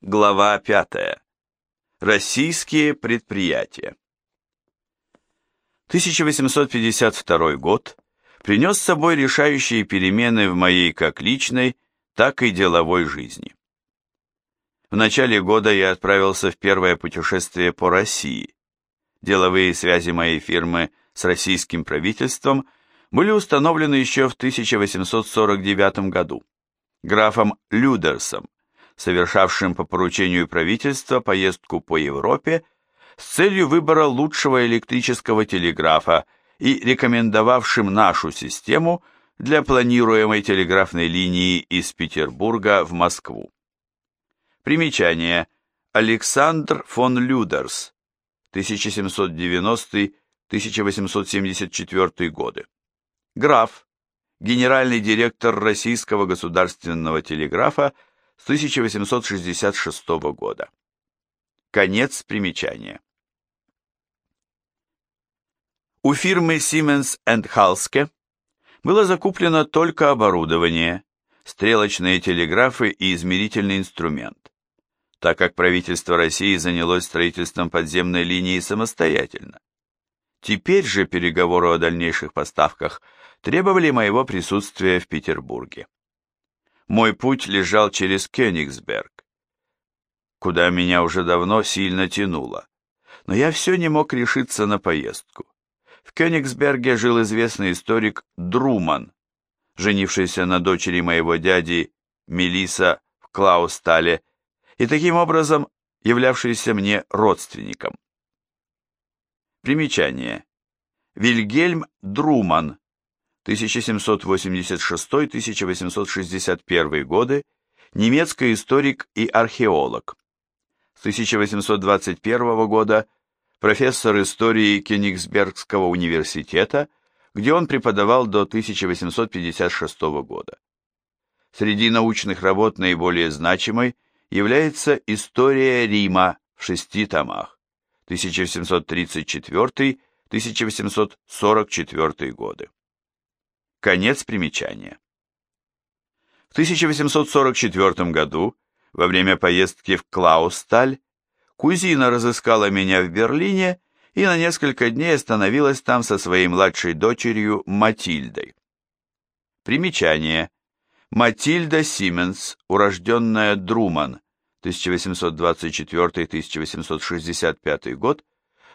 Глава 5. Российские предприятия. 1852 год принес с собой решающие перемены в моей как личной, так и деловой жизни. В начале года я отправился в первое путешествие по России. Деловые связи моей фирмы с российским правительством были установлены еще в 1849 году графом Людерсом, совершавшим по поручению правительства поездку по Европе с целью выбора лучшего электрического телеграфа и рекомендовавшим нашу систему для планируемой телеграфной линии из Петербурга в Москву. Примечание. Александр фон Людерс, 1790-1874 годы. Граф, генеральный директор Российского государственного телеграфа с 1866 года. Конец примечания. У фирмы Siemens Halske было закуплено только оборудование, стрелочные телеграфы и измерительный инструмент, так как правительство России занялось строительством подземной линии самостоятельно. Теперь же переговоры о дальнейших поставках требовали моего присутствия в Петербурге. Мой путь лежал через Кёнигсберг, куда меня уже давно сильно тянуло, но я все не мог решиться на поездку. В Кёнигсберге жил известный историк Друман, женившийся на дочери моего дяди Мелиса в Клаустале и таким образом являвшийся мне родственником. Примечание. Вильгельм Друман, 1786-1861 годы, немецкий историк и археолог. С 1821 года профессор истории Кенигсбергского университета, где он преподавал до 1856 года. Среди научных работ наиболее значимой является «История Рима» в шести томах 1734-1844 годы. Конец примечания. В 1844 году, во время поездки в Клаусталь, кузина разыскала меня в Берлине и на несколько дней остановилась там со своей младшей дочерью Матильдой. Примечание. Матильда Сименс, урожденная Друман, 1824-1865 год,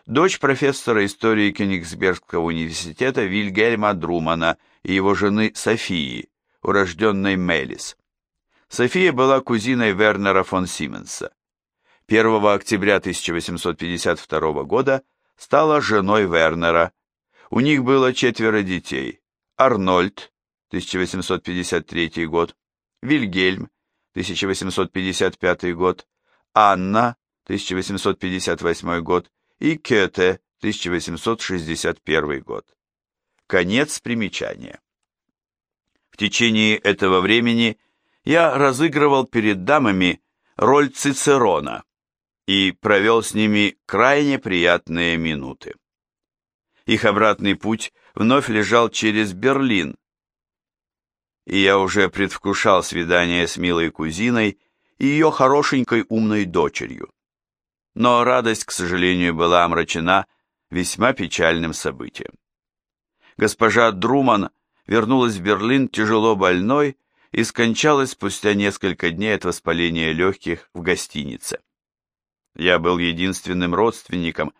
дочь профессора истории Кенигсбергского университета Вильгельма Друмана и его жены Софии, урожденной Мелис. София была кузиной Вернера фон Сименса. 1 октября 1852 года стала женой Вернера. У них было четверо детей. Арнольд, 1853 год, Вильгельм, 1855 год, Анна, 1858 год и Кёте, 1861 год. Конец примечания. В течение этого времени я разыгрывал перед дамами роль Цицерона и провел с ними крайне приятные минуты. Их обратный путь вновь лежал через Берлин, и я уже предвкушал свидание с милой кузиной и ее хорошенькой умной дочерью. Но радость, к сожалению, была омрачена весьма печальным событием госпожа Друман вернулась в Берлин тяжело больной и скончалась спустя несколько дней от воспаления легких в гостинице. Я был единственным родственником,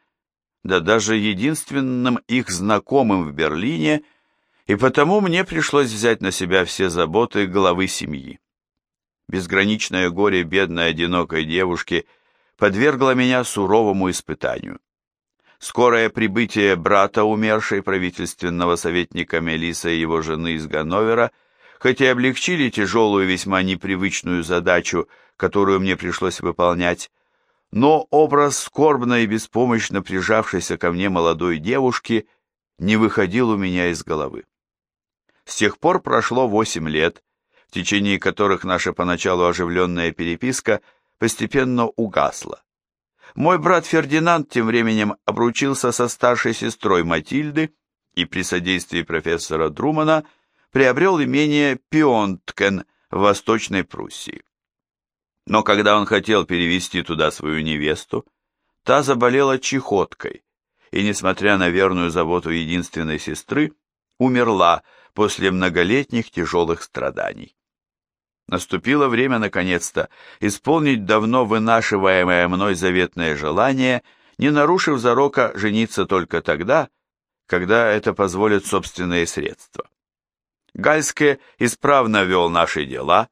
да даже единственным их знакомым в Берлине, и потому мне пришлось взять на себя все заботы главы семьи. Безграничное горе бедной одинокой девушки подвергло меня суровому испытанию. Скорое прибытие брата умершей правительственного советника Мелиса и его жены из Ганновера, хотя и облегчили тяжелую весьма непривычную задачу, которую мне пришлось выполнять, но образ скорбно и беспомощно прижавшейся ко мне молодой девушки не выходил у меня из головы. С тех пор прошло восемь лет, в течение которых наша поначалу оживленная переписка постепенно угасла. Мой брат Фердинанд тем временем обручился со старшей сестрой Матильды и при содействии профессора Друмана приобрел имение Пионткен в Восточной Пруссии. Но когда он хотел перевести туда свою невесту, та заболела чехоткой, и, несмотря на верную заботу единственной сестры, умерла после многолетних тяжелых страданий. Наступило время, наконец-то, исполнить давно вынашиваемое мной заветное желание, не нарушив зарока жениться только тогда, когда это позволят собственные средства. Гальске исправно вел наши дела.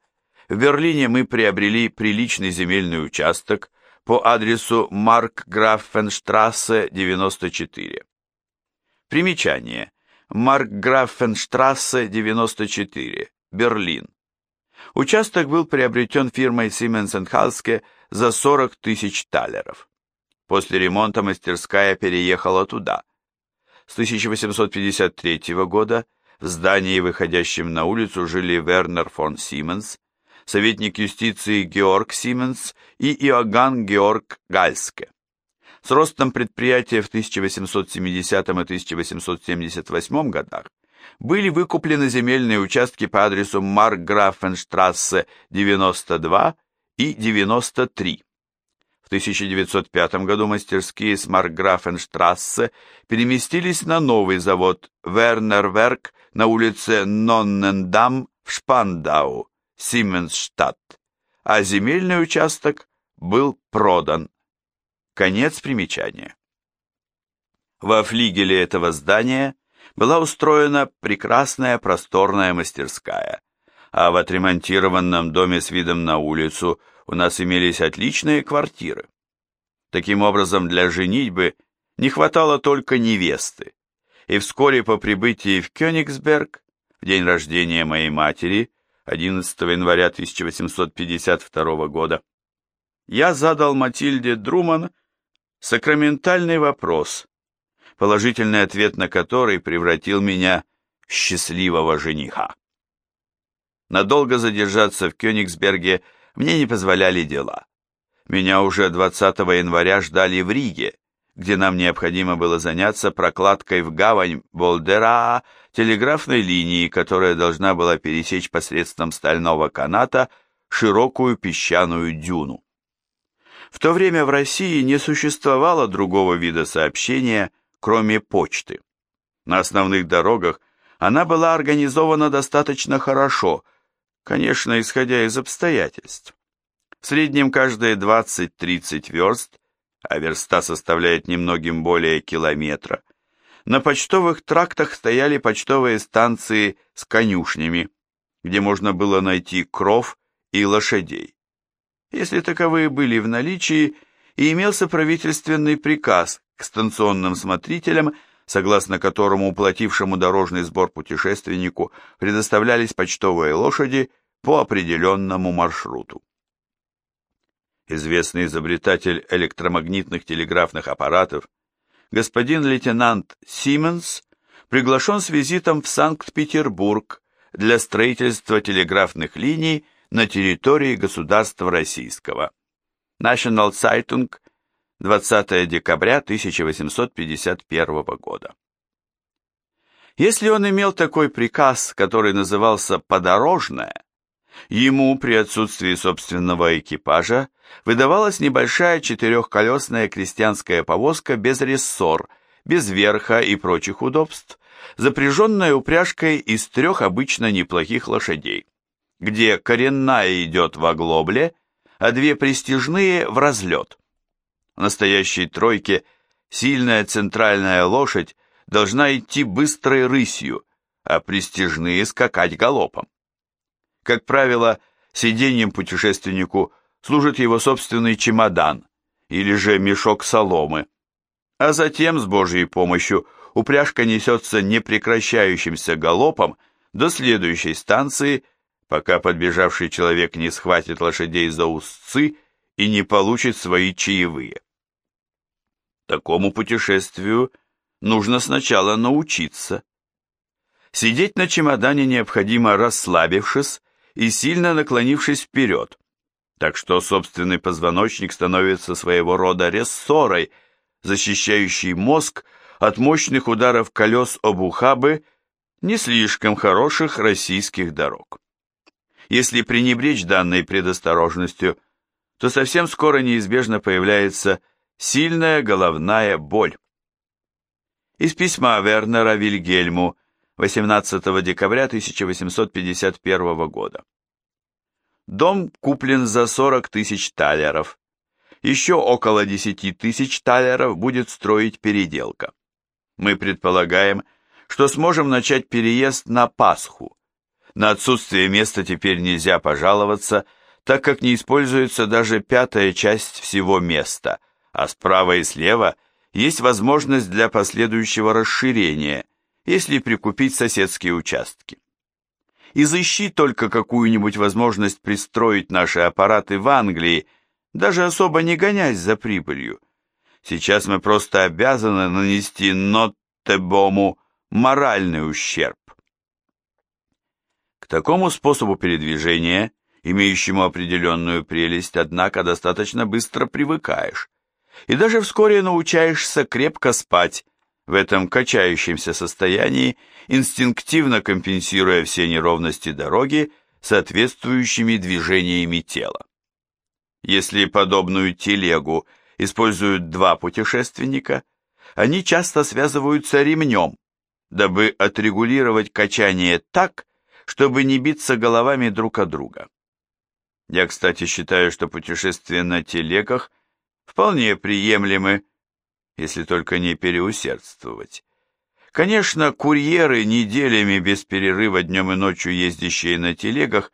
В Берлине мы приобрели приличный земельный участок по адресу Маркграффенштрассе, 94. Примечание. Маркграффенштрассе, 94, Берлин. Участок был приобретен фирмой Siemens Halske за 40 тысяч талеров. После ремонта мастерская переехала туда. С 1853 года в здании, выходящем на улицу, жили Вернер фон Сименс, советник юстиции Георг Сименс и Иоганн Георг Гальске. С ростом предприятия в 1870 и 1878 годах были выкуплены земельные участки по адресу Маркграфенштрассе 92 и 93. В 1905 году мастерские с Маркграфенштрассе переместились на новый завод Вернерверк на улице Ноннендам в Шпандау, Сименсштадт, а земельный участок был продан. Конец примечания. Во флигеле этого здания была устроена прекрасная просторная мастерская, а в отремонтированном доме с видом на улицу у нас имелись отличные квартиры. Таким образом, для женитьбы не хватало только невесты, и вскоре по прибытии в Кёнигсберг, в день рождения моей матери, 11 января 1852 года, я задал Матильде Друман сакраментальный вопрос, положительный ответ на который превратил меня в счастливого жениха. Надолго задержаться в Кёнигсберге мне не позволяли дела. Меня уже 20 января ждали в Риге, где нам необходимо было заняться прокладкой в гавань Болдера телеграфной линии, которая должна была пересечь посредством стального каната широкую песчаную дюну. В то время в России не существовало другого вида сообщения, кроме почты. На основных дорогах она была организована достаточно хорошо, конечно, исходя из обстоятельств. В среднем каждые 20-30 верст, а верста составляет немногим более километра, на почтовых трактах стояли почтовые станции с конюшнями, где можно было найти кров и лошадей. Если таковые были в наличии, и имелся правительственный приказ к станционным смотрителям, согласно которому уплатившему дорожный сбор путешественнику предоставлялись почтовые лошади по определенному маршруту. Известный изобретатель электромагнитных телеграфных аппаратов, господин лейтенант Сименс, приглашен с визитом в Санкт-Петербург для строительства телеграфных линий на территории государства российского. National Zeitung, 20 декабря 1851 года. Если он имел такой приказ, который назывался «подорожное», ему при отсутствии собственного экипажа выдавалась небольшая четырехколесная крестьянская повозка без рессор, без верха и прочих удобств, запряженная упряжкой из трех обычно неплохих лошадей, где коренная идет в оглобле, а две престижные в разлет. В настоящей тройке сильная центральная лошадь должна идти быстрой рысью, а престижные скакать галопом. Как правило, сиденьем путешественнику служит его собственный чемодан или же мешок соломы, а затем, с Божьей помощью, упряжка несется непрекращающимся галопом до следующей станции пока подбежавший человек не схватит лошадей за узцы и не получит свои чаевые. Такому путешествию нужно сначала научиться. Сидеть на чемодане необходимо расслабившись и сильно наклонившись вперед, так что собственный позвоночник становится своего рода рессорой, защищающей мозг от мощных ударов колес об ухабы не слишком хороших российских дорог. Если пренебречь данной предосторожностью, то совсем скоро неизбежно появляется сильная головная боль. Из письма Вернера Вильгельму 18 декабря 1851 года. Дом куплен за 40 тысяч талеров. Еще около 10 тысяч талеров будет строить переделка. Мы предполагаем, что сможем начать переезд на Пасху. На отсутствие места теперь нельзя пожаловаться, так как не используется даже пятая часть всего места, а справа и слева есть возможность для последующего расширения, если прикупить соседские участки. Изыщи только какую-нибудь возможность пристроить наши аппараты в Англии, даже особо не гонясь за прибылью. Сейчас мы просто обязаны нанести Ноттебому моральный ущерб. Такому способу передвижения, имеющему определенную прелесть, однако достаточно быстро привыкаешь, и даже вскоре научаешься крепко спать в этом качающемся состоянии, инстинктивно компенсируя все неровности дороги соответствующими движениями тела. Если подобную телегу используют два путешественника, они часто связываются ремнем, дабы отрегулировать качание так, чтобы не биться головами друг от друга. Я, кстати, считаю, что путешествия на телегах вполне приемлемы, если только не переусердствовать. Конечно, курьеры, неделями без перерыва днем и ночью ездящие на телегах,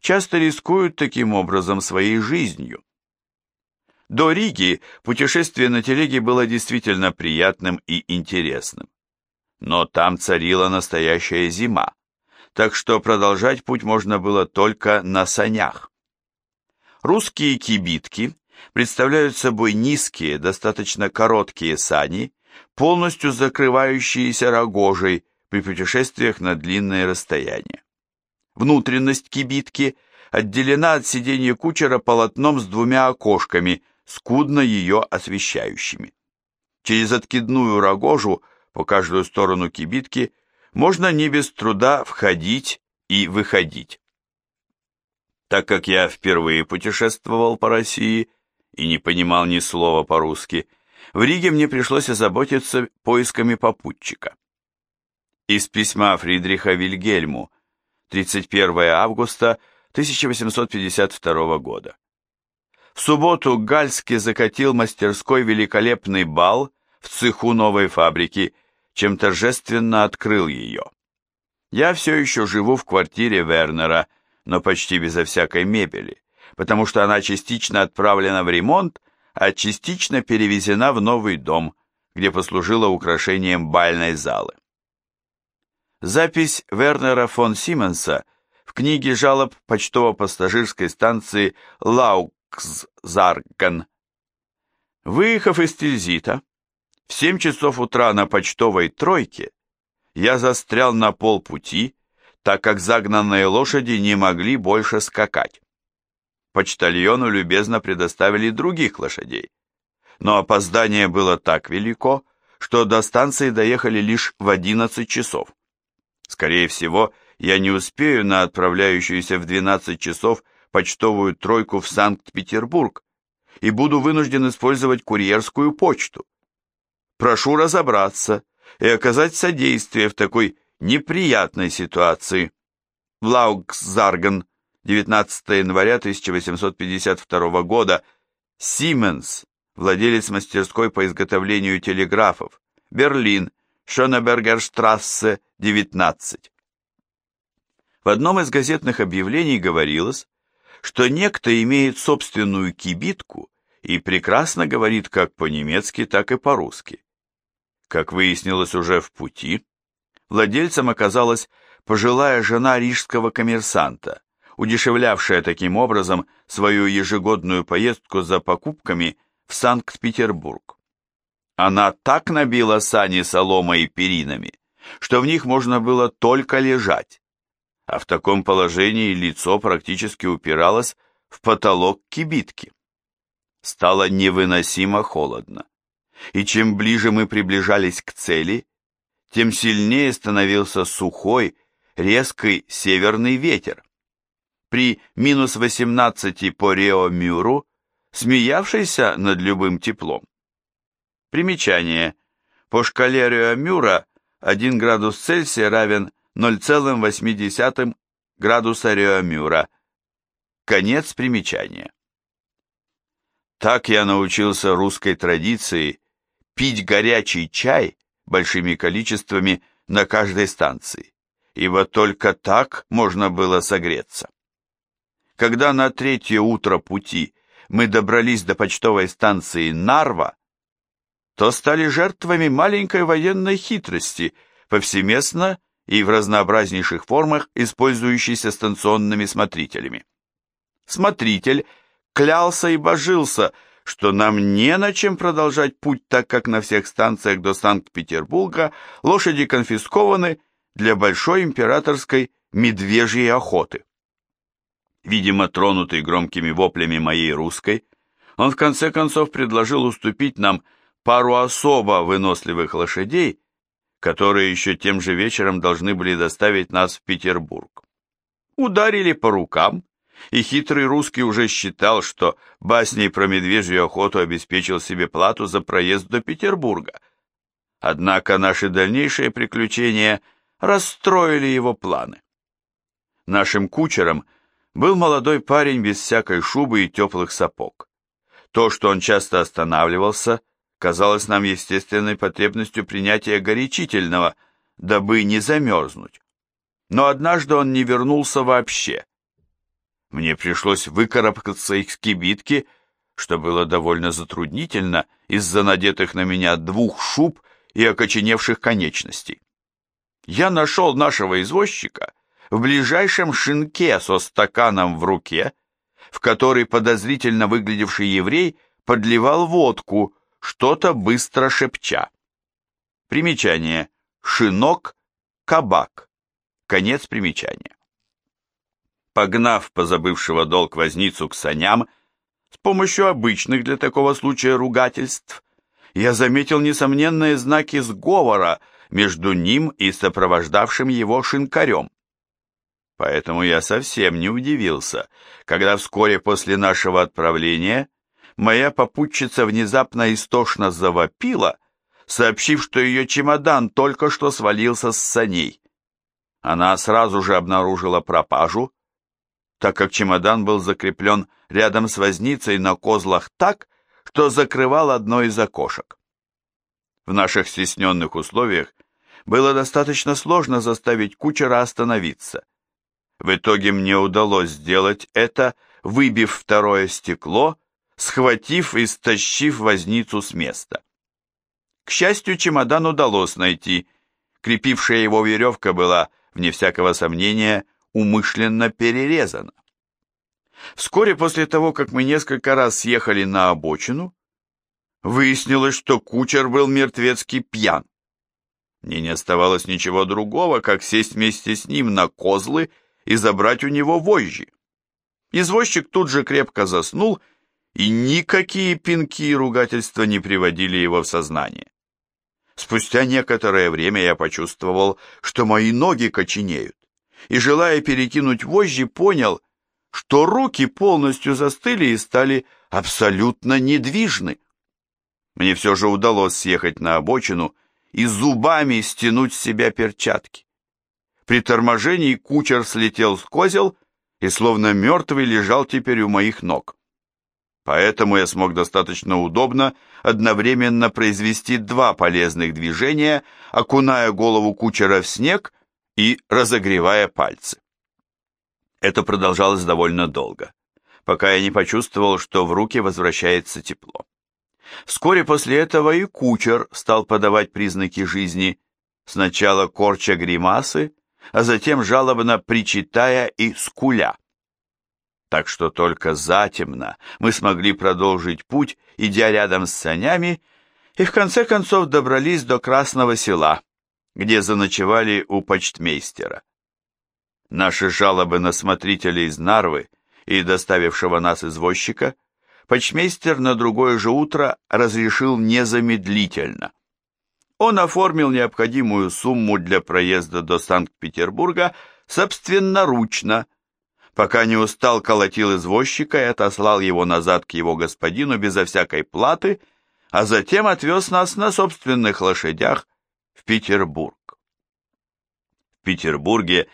часто рискуют таким образом своей жизнью. До Риги путешествие на телеге было действительно приятным и интересным. Но там царила настоящая зима, так что продолжать путь можно было только на санях. Русские кибитки представляют собой низкие, достаточно короткие сани, полностью закрывающиеся рогожей при путешествиях на длинные расстояния. Внутренность кибитки отделена от сиденья кучера полотном с двумя окошками, скудно ее освещающими. Через откидную рогожу по каждую сторону кибитки можно не без труда входить и выходить. Так как я впервые путешествовал по России и не понимал ни слова по-русски, в Риге мне пришлось озаботиться поисками попутчика. Из письма Фридриха Вильгельму 31 августа 1852 года. В субботу Гальский закатил мастерской великолепный бал в цеху новой фабрики, чем торжественно открыл ее. Я все еще живу в квартире Вернера, но почти безо всякой мебели, потому что она частично отправлена в ремонт, а частично перевезена в новый дом, где послужила украшением бальной залы. Запись Вернера фон Сименса в книге жалоб почтово-пассажирской станции Лауксзарген. Выехав из Тильзита, в семь часов утра на почтовой тройке я застрял на полпути, так как загнанные лошади не могли больше скакать. Почтальону любезно предоставили других лошадей. Но опоздание было так велико, что до станции доехали лишь в 11 часов. Скорее всего, я не успею на отправляющуюся в 12 часов почтовую тройку в Санкт-Петербург и буду вынужден использовать курьерскую почту. Прошу разобраться и оказать содействие в такой неприятной ситуации. Влауксзарген, 19 января 1852 года, Сименс, владелец мастерской по изготовлению телеграфов, Берлин, Шонебергерштрассе, 19. В одном из газетных объявлений говорилось, что некто имеет собственную кибитку и прекрасно говорит как по-немецки, так и по-русски. Как выяснилось уже в пути, владельцем оказалась пожилая жена рижского коммерсанта, удешевлявшая таким образом свою ежегодную поездку за покупками в Санкт-Петербург. Она так набила сани соломой и перинами, что в них можно было только лежать, а в таком положении лицо практически упиралось в потолок кибитки. Стало невыносимо холодно, и чем ближе мы приближались к цели, тем сильнее становился сухой, резкий северный ветер. При минус 18 по Рео-Мюру смеявшийся над любым теплом. Примечание. По шкале Рюамюра 1 градус Цельсия равен 0,8 градуса Рюамюра. Конец примечания. Так я научился русской традиции пить горячий чай большими количествами на каждой станции, ибо только так можно было согреться. Когда на третье утро пути мы добрались до почтовой станции Нарва, то стали жертвами маленькой военной хитрости, повсеместно и в разнообразнейших формах, использующейся станционными смотрителями. Смотритель клялся и божился, что нам не на чем продолжать путь, так как на всех станциях до Санкт-Петербурга лошади конфискованы для большой императорской медвежьей охоты. Видимо, тронутый громкими воплями моей русской, он в конце концов предложил уступить нам пару особо выносливых лошадей, которые еще тем же вечером должны были доставить нас в Петербург. Ударили по рукам, и хитрый русский уже считал, что басней про медвежью охоту обеспечил себе плату за проезд до Петербурга. Однако наши дальнейшие приключения расстроили его планы. Нашим кучером был молодой парень без всякой шубы и теплых сапог. То, что он часто останавливался, казалось нам естественной потребностью принятия горячительного, дабы не замерзнуть. Но однажды он не вернулся вообще. Мне пришлось выкарабкаться из кибитки, что было довольно затруднительно из-за надетых на меня двух шуб и окоченевших конечностей. Я нашел нашего извозчика в ближайшем шинке со стаканом в руке, в который подозрительно выглядевший еврей подливал водку, что-то быстро шепча. Примечание. Шинок, кабак. Конец примечания. Погнав позабывшего долг возницу к саням, с помощью обычных для такого случая ругательств, я заметил несомненные знаки сговора между ним и сопровождавшим его шинкарем. Поэтому я совсем не удивился, когда вскоре после нашего отправления моя попутчица внезапно истошно завопила, сообщив, что ее чемодан только что свалился с саней. Она сразу же обнаружила пропажу, так как чемодан был закреплен рядом с возницей на козлах так, что закрывал одно из окошек. В наших стесненных условиях было достаточно сложно заставить кучера остановиться. В итоге мне удалось сделать это, выбив второе стекло схватив и стащив возницу с места. К счастью, чемодан удалось найти. Крепившая его веревка была, вне всякого сомнения, умышленно перерезана. Вскоре после того, как мы несколько раз съехали на обочину, выяснилось, что кучер был мертвецкий пьян. Мне не оставалось ничего другого, как сесть вместе с ним на козлы и забрать у него вожжи. Извозчик тут же крепко заснул и никакие пинки и ругательства не приводили его в сознание. Спустя некоторое время я почувствовал, что мои ноги коченеют, и, желая перекинуть вожжи, понял, что руки полностью застыли и стали абсолютно недвижны. Мне все же удалось съехать на обочину и зубами стянуть с себя перчатки. При торможении кучер слетел с козел и словно мертвый лежал теперь у моих ног. Поэтому я смог достаточно удобно одновременно произвести два полезных движения, окуная голову кучера в снег и разогревая пальцы. Это продолжалось довольно долго, пока я не почувствовал, что в руки возвращается тепло. Вскоре после этого и кучер стал подавать признаки жизни, сначала корча гримасы, а затем жалобно причитая и скуля так что только затемно мы смогли продолжить путь, идя рядом с санями, и в конце концов добрались до Красного села, где заночевали у почтмейстера. Наши жалобы на смотрителя из Нарвы и доставившего нас извозчика почтмейстер на другое же утро разрешил незамедлительно. Он оформил необходимую сумму для проезда до Санкт-Петербурга собственноручно, пока не устал, колотил извозчика и отослал его назад к его господину безо всякой платы, а затем отвез нас на собственных лошадях в Петербург. В Петербурге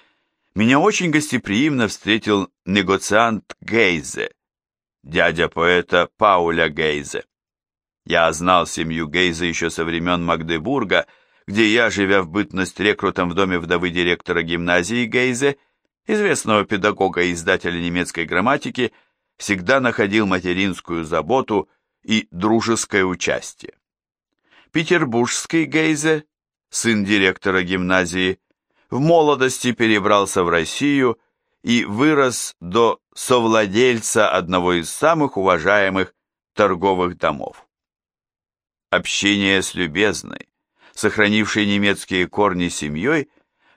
меня очень гостеприимно встретил негоциант Гейзе, дядя поэта Пауля Гейзе. Я знал семью Гейзе еще со времен Магдебурга, где я, живя в бытность рекрутом в доме вдовы директора гимназии Гейзе, известного педагога и издателя немецкой грамматики, всегда находил материнскую заботу и дружеское участие. Петербургский Гейзе, сын директора гимназии, в молодости перебрался в Россию и вырос до совладельца одного из самых уважаемых торговых домов. Общение с любезной, сохранившей немецкие корни семьей,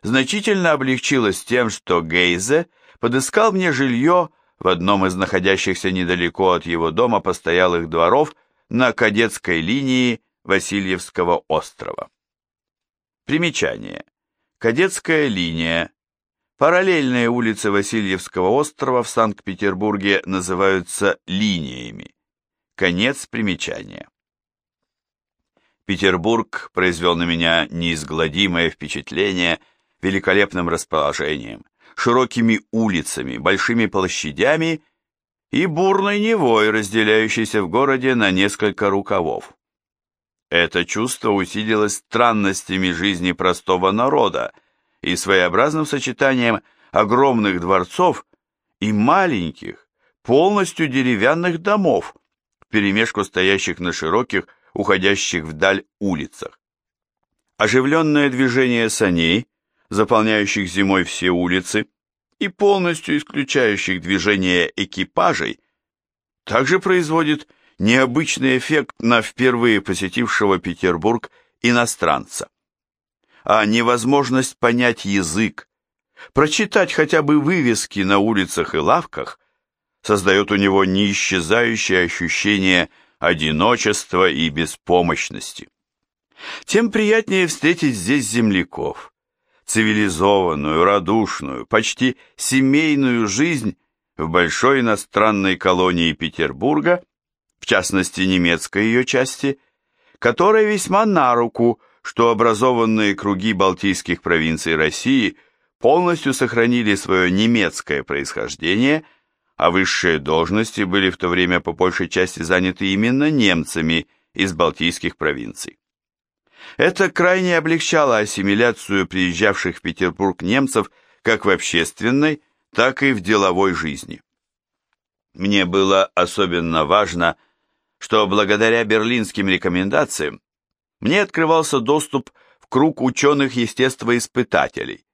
значительно облегчилось тем, что Гейзе подыскал мне жилье в одном из находящихся недалеко от его дома постоялых дворов на кадетской линии Васильевского острова. Примечание. Кадетская линия. Параллельные улицы Васильевского острова в Санкт-Петербурге называются линиями. Конец примечания. Петербург произвел на меня неизгладимое впечатление великолепным расположением, широкими улицами, большими площадями и бурной Невой, разделяющейся в городе на несколько рукавов. Это чувство усилилось странностями жизни простого народа и своеобразным сочетанием огромных дворцов и маленьких, полностью деревянных домов, вперемешку стоящих на широких, уходящих вдаль улицах. Оживленное движение саней, заполняющих зимой все улицы, и полностью исключающих движение экипажей, также производит необычный эффект на впервые посетившего Петербург иностранца. А невозможность понять язык, прочитать хотя бы вывески на улицах и лавках создает у него неисчезающее ощущение одиночества и беспомощности. Тем приятнее встретить здесь земляков, цивилизованную, радушную, почти семейную жизнь в большой иностранной колонии Петербурга частности немецкой ее части, которой весьма на руку, что образованные круги балтийских провинций России полностью сохранили свое немецкое происхождение, а высшие должности были в то время по большей части заняты именно немцами из балтийских провинций. Это крайне облегчало ассимиляцию приезжавших в Петербург немцев как в общественной, так и в деловой жизни. Мне было особенно важно – что благодаря берлинским рекомендациям мне открывался доступ в круг ученых-естествоиспытателей.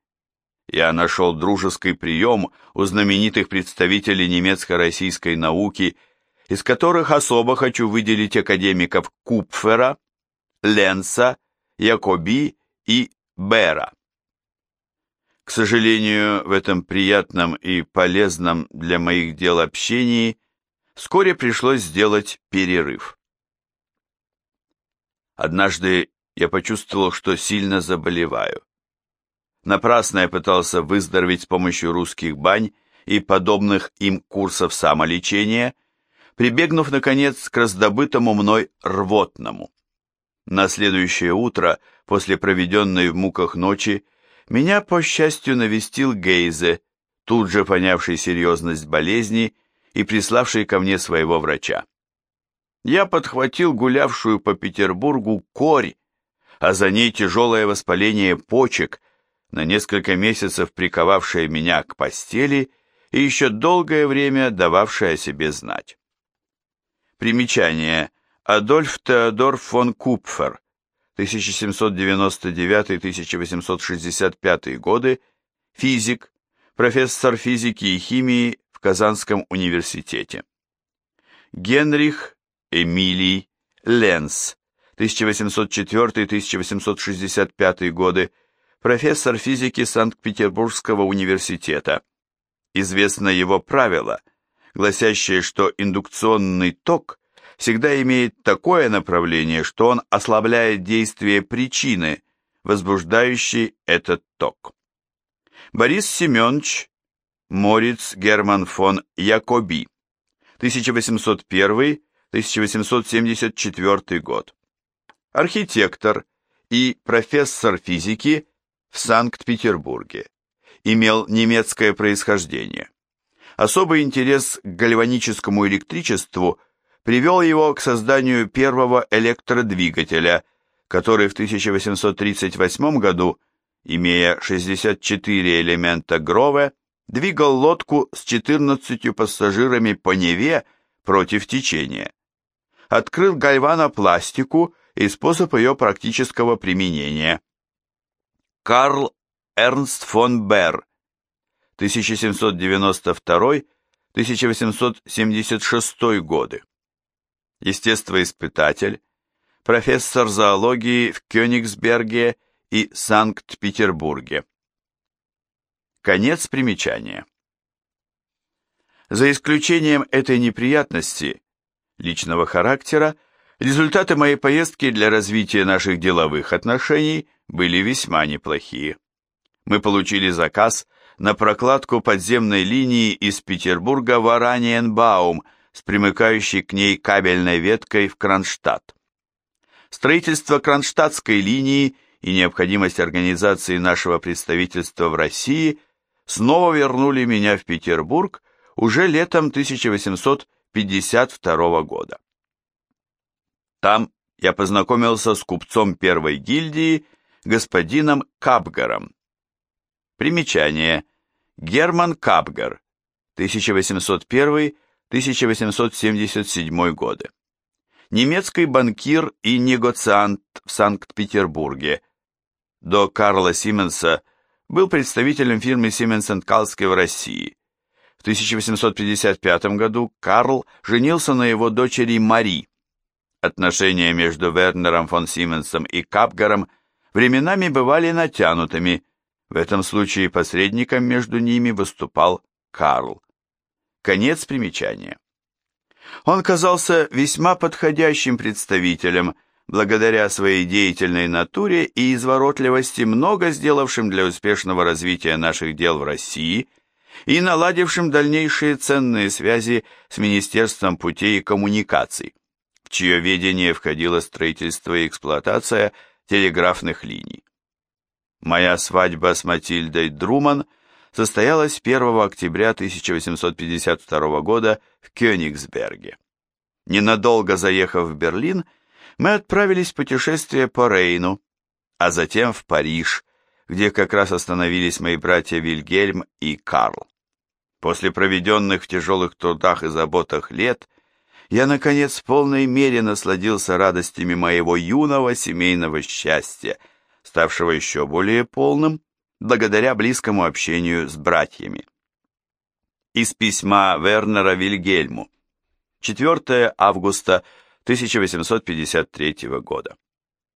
Я нашел дружеский прием у знаменитых представителей немецко-российской науки, из которых особо хочу выделить академиков Купфера, Ленса, Якоби и Бера. К сожалению, в этом приятном и полезном для моих дел общении вскоре пришлось сделать перерыв. Однажды я почувствовал, что сильно заболеваю. Напрасно я пытался выздороветь с помощью русских бань и подобных им курсов самолечения, прибегнув, наконец, к раздобытому мной рвотному. На следующее утро, после проведенной в муках ночи, меня, по счастью, навестил Гейзе, тут же понявший серьезность болезни и приславший ко мне своего врача. Я подхватил гулявшую по Петербургу корь, а за ней тяжелое воспаление почек, на несколько месяцев приковавшее меня к постели и еще долгое время дававшее о себе знать. Примечание. Адольф Теодор фон Купфер, 1799-1865 годы, физик, профессор физики и химии Казанском университете. Генрих Эмилий Ленс, 1804-1865 годы, профессор физики Санкт-Петербургского университета. Известно его правило, гласящее, что индукционный ток всегда имеет такое направление, что он ослабляет действие причины, возбуждающей этот ток. Борис Семенович Мориц Герман фон Якоби, 1801-1874 год. Архитектор и профессор физики в Санкт-Петербурге. Имел немецкое происхождение. Особый интерес к гальваническому электричеству привел его к созданию первого электродвигателя, который в 1838 году, имея 64 элемента Грове, двигал лодку с 14 пассажирами по Неве против течения. Открыл гальванопластику и способ ее практического применения. Карл Эрнст фон Берр 1792-1876 годы. Естествоиспытатель, профессор зоологии в Кёнигсберге и Санкт-Петербурге. Конец примечания. За исключением этой неприятности личного характера, результаты моей поездки для развития наших деловых отношений были весьма неплохие. Мы получили заказ на прокладку подземной линии из Петербурга в Ораниенбаум с примыкающей к ней кабельной веткой в Кронштадт. Строительство Кронштадтской линии и необходимость организации нашего представительства в России снова вернули меня в Петербург уже летом 1852 года. Там я познакомился с купцом первой гильдии, господином Капгаром, Примечание. Герман Капгар, 1801-1877 годы. Немецкий банкир и негоциант в Санкт-Петербурге. До Карла Сименса был представителем фирмы Siemens Калски в России. В 1855 году Карл женился на его дочери Мари. Отношения между Вернером фон Сименсом и Капгаром временами бывали натянутыми – в этом случае посредником между ними выступал Карл. Конец примечания. Он казался весьма подходящим представителем, благодаря своей деятельной натуре и изворотливости, много сделавшим для успешного развития наших дел в России и наладившим дальнейшие ценные связи с Министерством путей и коммуникаций, в чье ведение входило строительство и эксплуатация телеграфных линий. Моя свадьба с Матильдой Друман состоялась 1 октября 1852 года в Кёнигсберге. Ненадолго заехав в Берлин, мы отправились в путешествие по Рейну, а затем в Париж, где как раз остановились мои братья Вильгельм и Карл. После проведенных в тяжелых трудах и заботах лет, я, наконец, в полной мере насладился радостями моего юного семейного счастья – ставшего еще более полным благодаря близкому общению с братьями. Из письма Вернера Вильгельму. 4 августа 1853 года.